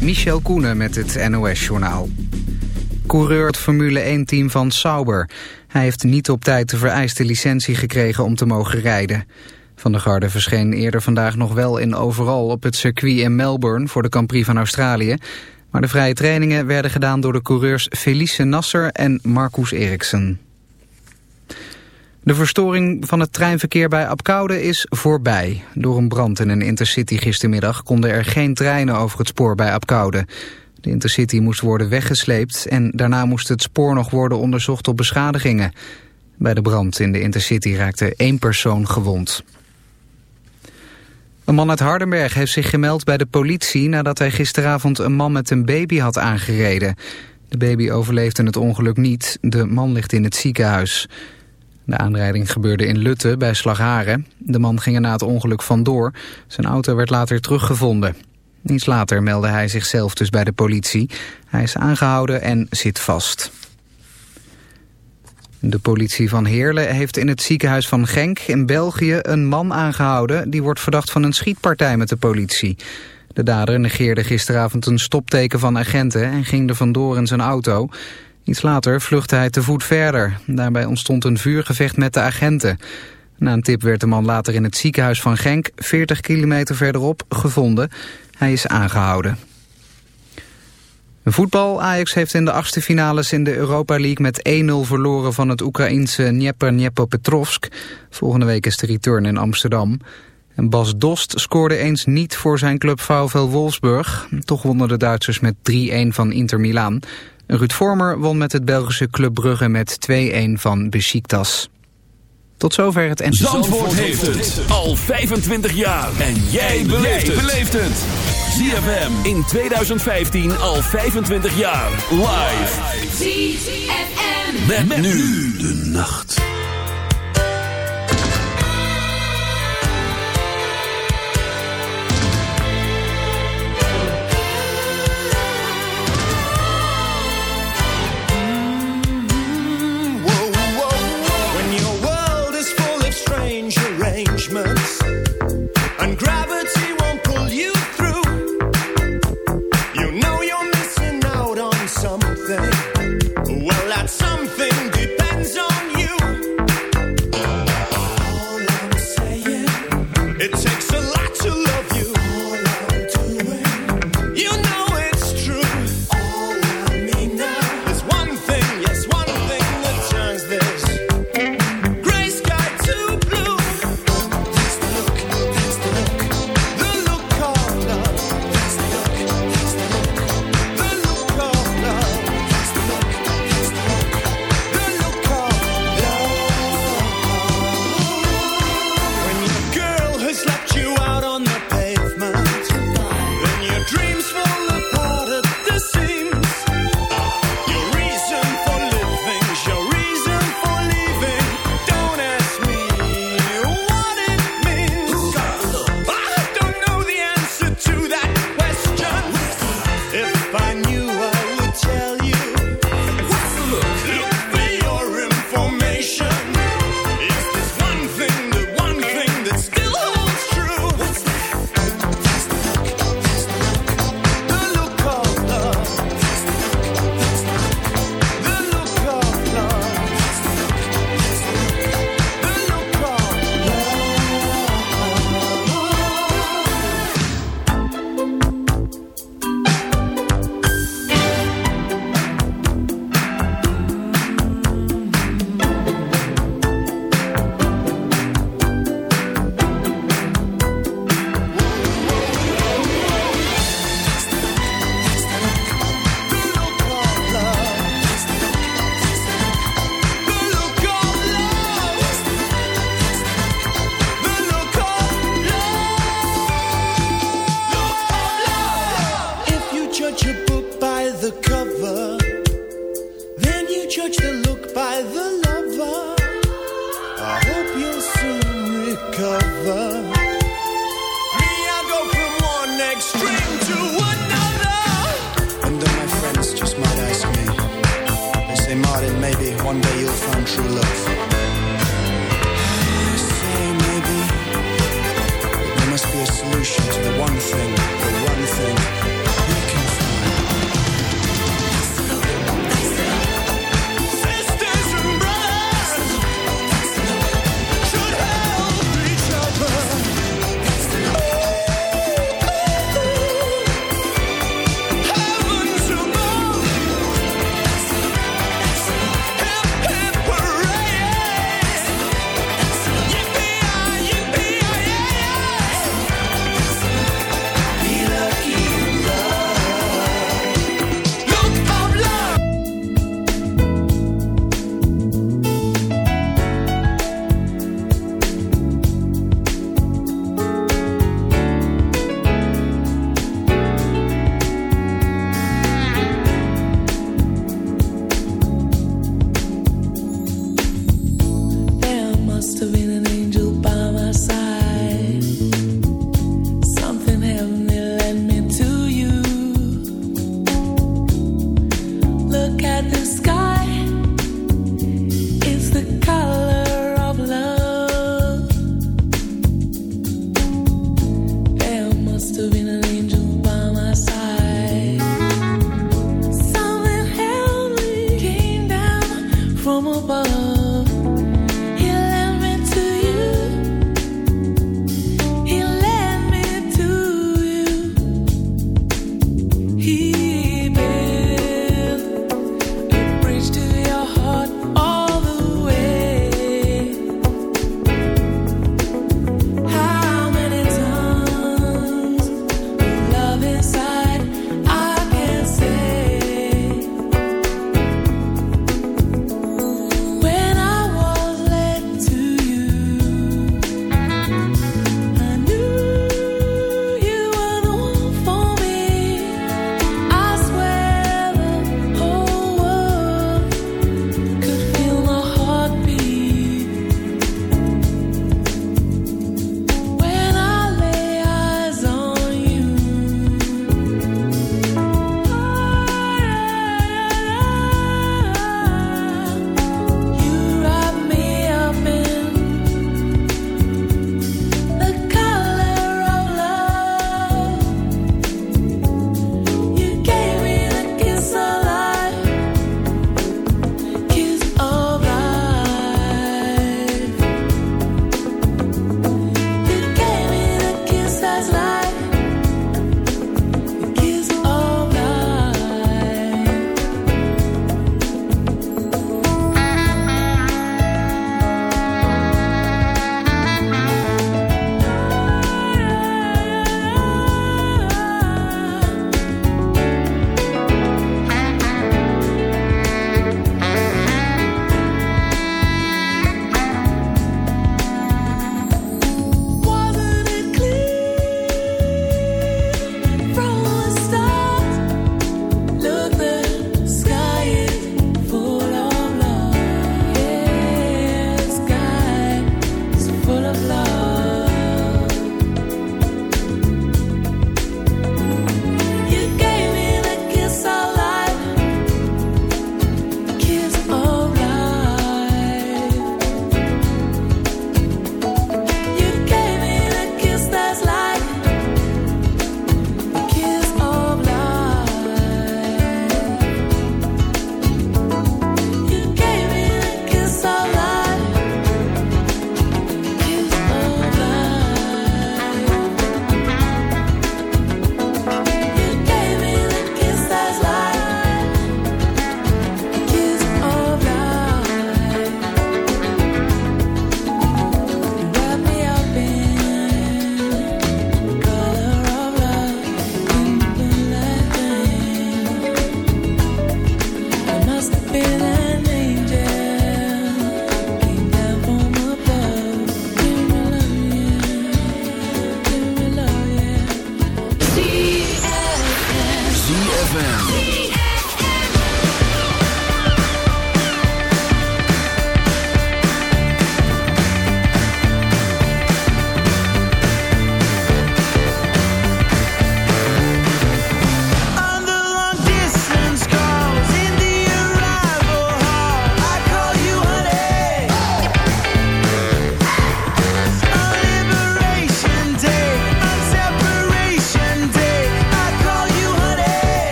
Michel Koenen met het NOS-journaal. Coureur het Formule 1-team van Sauber. Hij heeft niet op tijd de vereiste licentie gekregen om te mogen rijden. Van der Garde verscheen eerder vandaag nog wel in overal op het circuit in Melbourne voor de Grand Prix van Australië. Maar de vrije trainingen werden gedaan door de coureurs Felice Nasser en Marcus Eriksen. De verstoring van het treinverkeer bij Apkoude is voorbij. Door een brand in een intercity gistermiddag konden er geen treinen over het spoor bij Apkoude. De intercity moest worden weggesleept en daarna moest het spoor nog worden onderzocht op beschadigingen. Bij de brand in de intercity raakte één persoon gewond. Een man uit Hardenberg heeft zich gemeld bij de politie nadat hij gisteravond een man met een baby had aangereden. De baby overleefde het ongeluk niet, de man ligt in het ziekenhuis. De aanrijding gebeurde in Lutte bij Slagharen. De man ging er na het ongeluk vandoor. Zijn auto werd later teruggevonden. Iets later meldde hij zichzelf dus bij de politie. Hij is aangehouden en zit vast. De politie van Heerlen heeft in het ziekenhuis van Genk in België een man aangehouden... die wordt verdacht van een schietpartij met de politie. De dader negeerde gisteravond een stopteken van agenten en ging er vandoor in zijn auto... Iets later vluchtte hij te voet verder. Daarbij ontstond een vuurgevecht met de agenten. Na een tip werd de man later in het ziekenhuis van Genk, 40 kilometer verderop, gevonden. Hij is aangehouden. Voetbal. Ajax heeft in de achtste finales in de Europa League met 1-0 verloren van het Oekraïense Dnieper Petrovsk. Volgende week is de return in Amsterdam. En Bas Dost scoorde eens niet voor zijn club VfL Wolfsburg. Toch wonnen de Duitsers met 3-1 van Inter Milaan. Ruud Vormer won met het Belgische Club Brugge met 2-1 van Besiktas. Tot zover het... Zandvoort, Zandvoort heeft het al 25 jaar. En jij beleeft het. ZFM in 2015 al 25 jaar. Live. ZFM. met nu de nacht.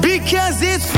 because it's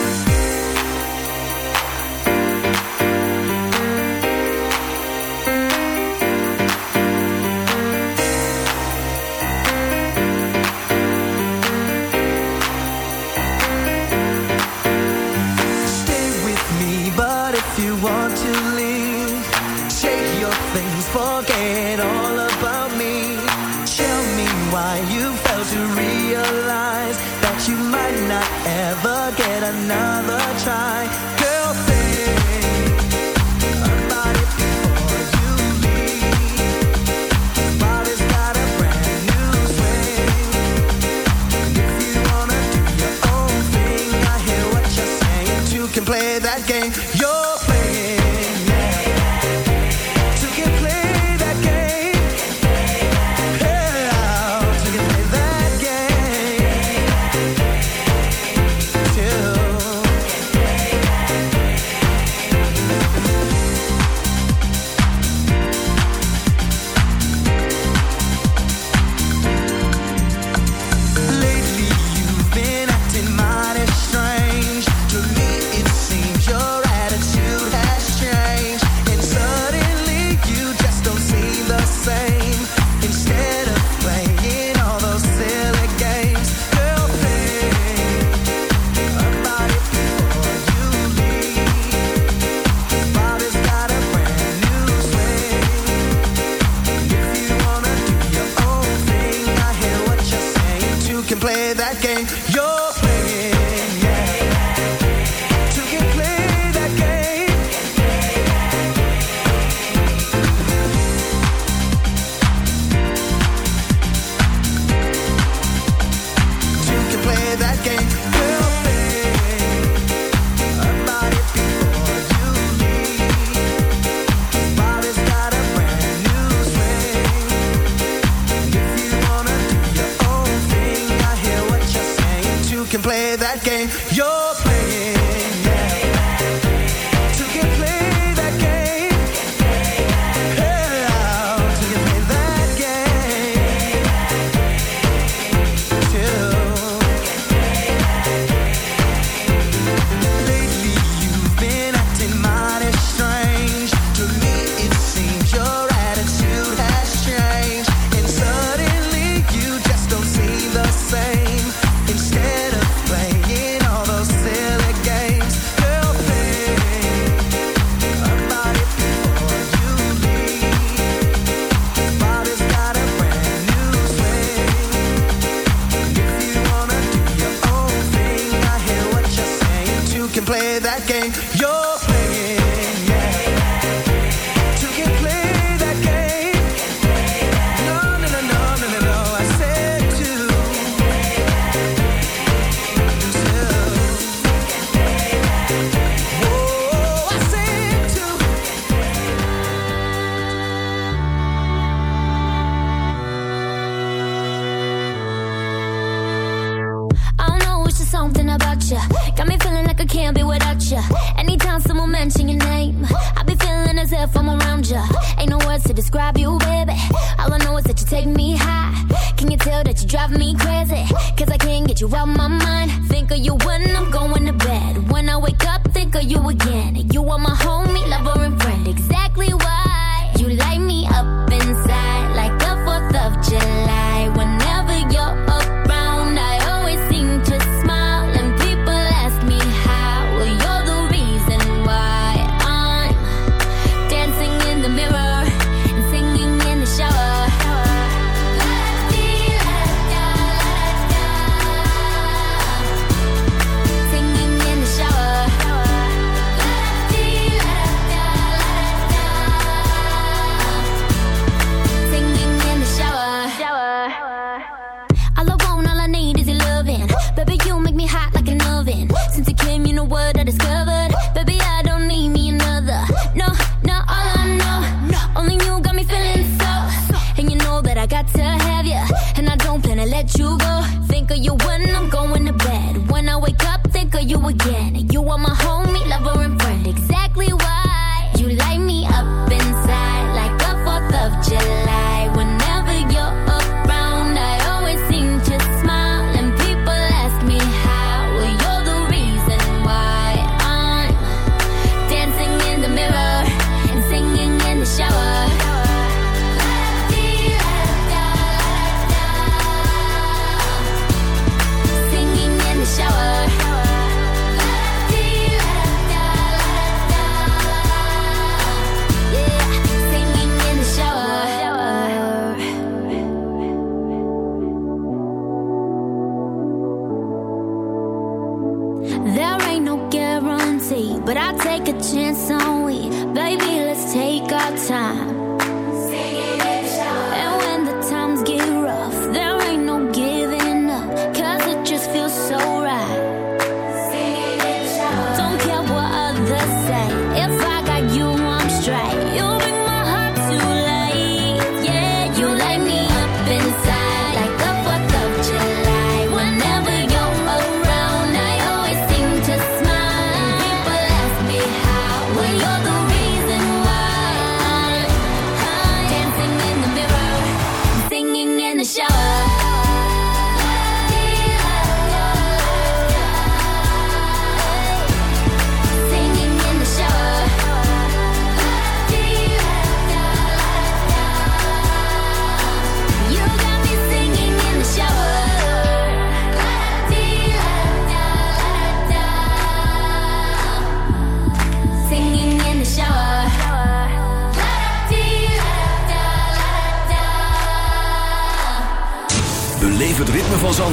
play that game.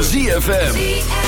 ZFM.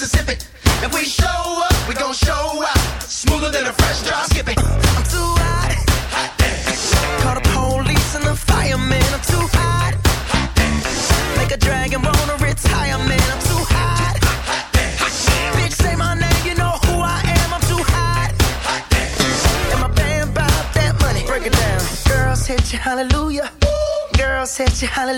Mississippi. If we show up, we gon' show out. Smoother than a fresh drop. Skip it. I'm too hot. Hot damn. Call the police and the firemen. I'm too hot. Hot damn. Make a dragon roll a retirement. I'm too hot. Hot damn. Bitch, say my name, you know who I am. I'm too hot. Hot damn. And my that money. Break it down. Girls hit you, hallelujah. Ooh. Girls hit you, hallelujah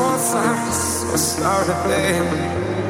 all signs will start to.